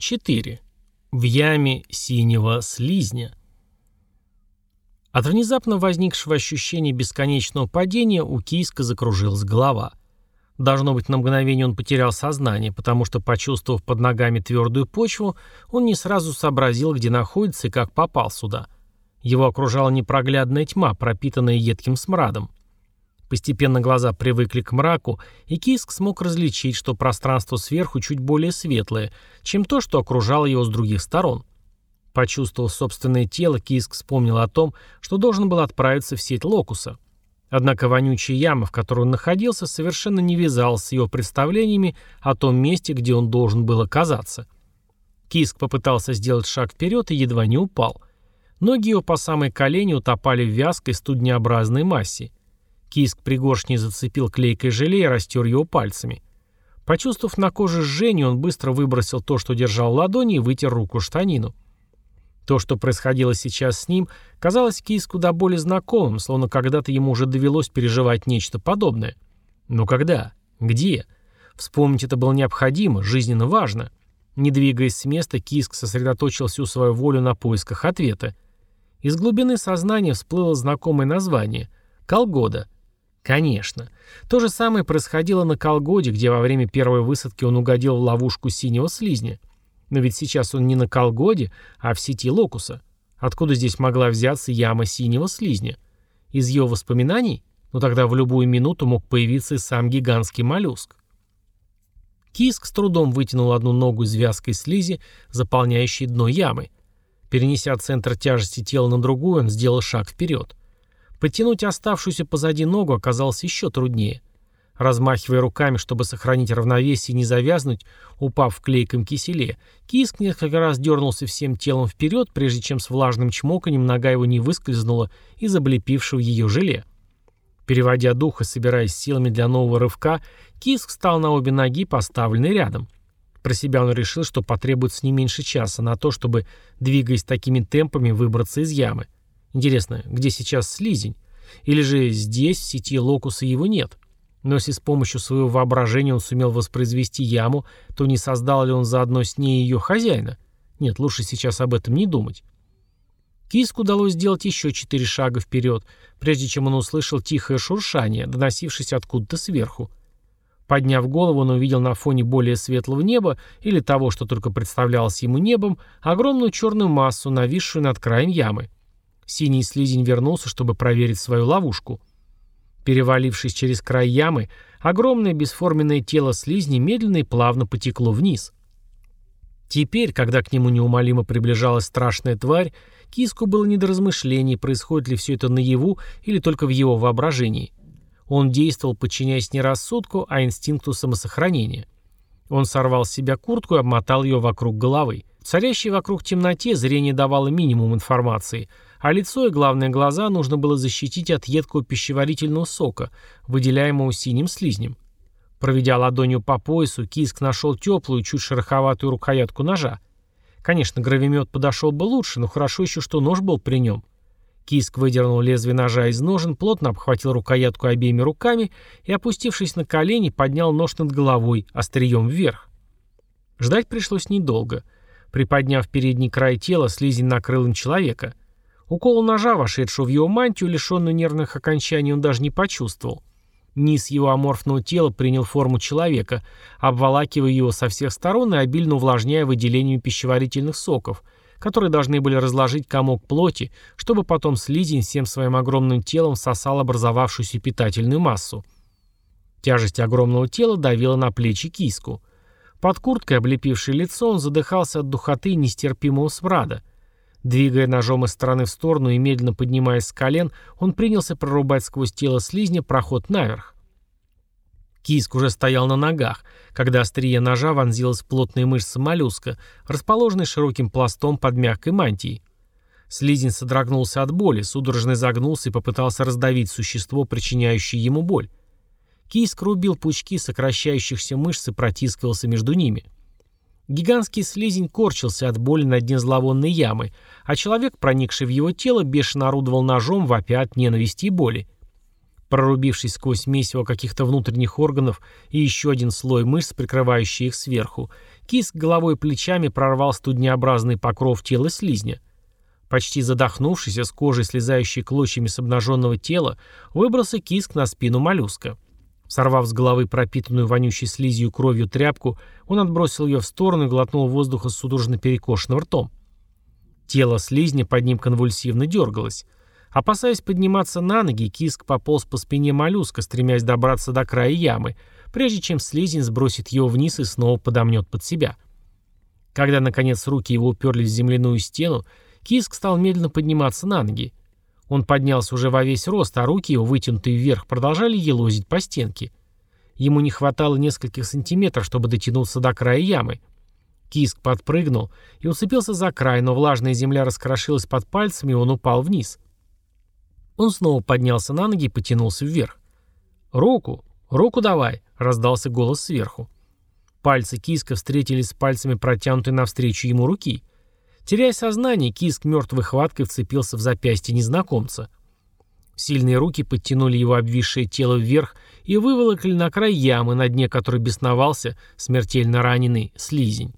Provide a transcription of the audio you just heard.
4. В яме синего слизня. От внезапно возникшего ощущения бесконечного падения у Кийска закружилась голова. Должно быть, на мгновение он потерял сознание, потому что, почувствовав под ногами твердую почву, он не сразу сообразил, где находится и как попал сюда. Его окружала непроглядная тьма, пропитанная едким смрадом. Постепенно глаза привыкли к мраку, и Киск смог различить, что пространство сверху чуть более светлое, чем то, что окружало его с других сторон. Почувствовав собственное тело, Киск вспомнил о том, что должен был отправиться в сеть Локуса. Однако вонючая яма, в которой он находился, совершенно не вязалась с его представлениями о том месте, где он должен был оказаться. Киск попытался сделать шаг вперед и едва не упал. Ноги его по самой колени утопали в вязкой студнеобразной массе. Киск пригоршней зацепил клейкое желе и растер его пальцами. Почувствовав на коже жжение, он быстро выбросил то, что держал в ладони, и вытер руку штанину. То, что происходило сейчас с ним, казалось Киску куда более знакомым, словно когда-то ему уже довелось переживать нечто подобное. Но когда? Где? Вспомнить это было необходимо, жизненно важно. Не двигаясь с места, Киск сосредоточил всю свою волю на поисках ответа. Из глубины сознания всплыло знакомое название — Колгода — Конечно. То же самое происходило на Колгоде, где во время первой высадки он угодил в ловушку синего слизня. Но ведь сейчас он не на Колгоде, а в сети Локуса. Откуда здесь могла взяться яма синего слизня? Из его воспоминаний? Но ну тогда в любую минуту мог появиться и сам гигантский моллюск. Киск с трудом вытянул одну ногу из вязкой слизи, заполняющей дно ямы. Перенеся центр тяжести тела на другую, он сделал шаг вперед. Подтянуть оставшуюся позади ногу оказалось еще труднее. Размахивая руками, чтобы сохранить равновесие и не завязнуть, упав в клейком киселе, Киск несколько раз дернулся всем телом вперед, прежде чем с влажным чмоканем нога его не выскользнула из облепившего ее желе. Переводя дух и собираясь силами для нового рывка, Киск встал на обе ноги, поставленные рядом. Про себя он решил, что потребуется не меньше часа на то, чтобы, двигаясь такими темпами, выбраться из ямы. Интересно, где сейчас слизень? Или же здесь, в сети локуса, его нет? Но если с помощью своего воображения он сумел воспроизвести яму, то не создал ли он заодно с ней ее хозяина? Нет, лучше сейчас об этом не думать. Киску удалось сделать еще четыре шага вперед, прежде чем он услышал тихое шуршание, доносившееся откуда-то сверху. Подняв голову, он увидел на фоне более светлого неба, или того, что только представлялось ему небом, огромную черную массу, нависшую над краем ямы. Синий слизень вернулся, чтобы проверить свою ловушку. Перевалившись через край ямы, огромное бесформенное тело слизни медленно и плавно потекло вниз. Теперь, когда к нему неумолимо приближалась страшная тварь, Киску было не до размышлений, происходит ли все это наяву или только в его воображении. Он действовал, подчиняясь не рассудку, а инстинкту самосохранения. Он сорвал с себя куртку и обмотал ее вокруг головы. В царящей вокруг темноте зрение давало минимум информации – а лицо и, главное, глаза нужно было защитить от едкого пищеварительного сока, выделяемого синим слизнем. Проведя ладонью по поясу, Киск нашел теплую, чуть шероховатую рукоятку ножа. Конечно, гравимет подошел бы лучше, но хорошо еще, что нож был при нем. Киск выдернул лезвие ножа из ножен, плотно обхватил рукоятку обеими руками и, опустившись на колени, поднял нож над головой, острием вверх. Ждать пришлось недолго. Приподняв передний край тела, слизень накрыл им человека. Укол ножа, вошедшего в его мантию, лишенную нервных окончаний, он даже не почувствовал. Низ его аморфного тела принял форму человека, обволакивая его со всех сторон и обильно увлажняя выделением пищеварительных соков, которые должны были разложить комок плоти, чтобы потом слизень всем своим огромным телом сосал образовавшуюся питательную массу. Тяжесть огромного тела давила на плечи киску. Под курткой, облепившей лицо, он задыхался от духоты и нестерпимого смрада. Двигая ножом из стороны в сторону и медленно поднимаясь с колен, он принялся прорубать сквозь тело слизня проход наверх. Киск уже стоял на ногах, когда острие ножа вонзилось в плотные мышцы моллюска, расположенной широким пластом под мягкой мантией. Слизень содрогнулся от боли, судорожно загнулся и попытался раздавить существо, причиняющее ему боль. Киск рубил пучки сокращающихся мышц и протискивался между ними. — Гигантский слизень корчился от боли на дне зловонной ямы, а человек, проникший в его тело, бешено орудовал ножом, вопя от ненависти и боли. Прорубившись сквозь месиво каких-то внутренних органов и еще один слой мышц, прикрывающий их сверху, киск головой и плечами прорвал студнеобразный покров тела слизня. Почти задохнувшись, с кожей, слезающей клочьями с обнаженного тела, выбрался киск на спину моллюска. Сорвав с головы пропитанную вонючей слизью кровью тряпку, он отбросил ее в сторону и глотнул воздуха с судорожно перекошенным ртом. Тело слизня под ним конвульсивно дергалось. Опасаясь подниматься на ноги, киск пополз по спине моллюска, стремясь добраться до края ямы, прежде чем слизень сбросит его вниз и снова подомнет под себя. Когда, наконец, руки его уперлись в земляную стену, киск стал медленно подниматься на ноги. Он поднялся уже во весь рост, а руки его, вытянутые вверх, продолжали елозить по стенке. Ему не хватало нескольких сантиметров, чтобы дотянуться до края ямы. Киск подпрыгнул и уцепился за край, но влажная земля раскрошилась под пальцами, и он упал вниз. Он снова поднялся на ноги и потянулся вверх. «Руку! Руку давай!» — раздался голос сверху. Пальцы киска встретились с пальцами протянутой навстречу ему руки. Теряя сознание, киск мертвой хваткой вцепился в запястье незнакомца. Сильные руки подтянули его обвисшее тело вверх и выволокли на край ямы, на дне которой бесновался смертельно раненый слизень.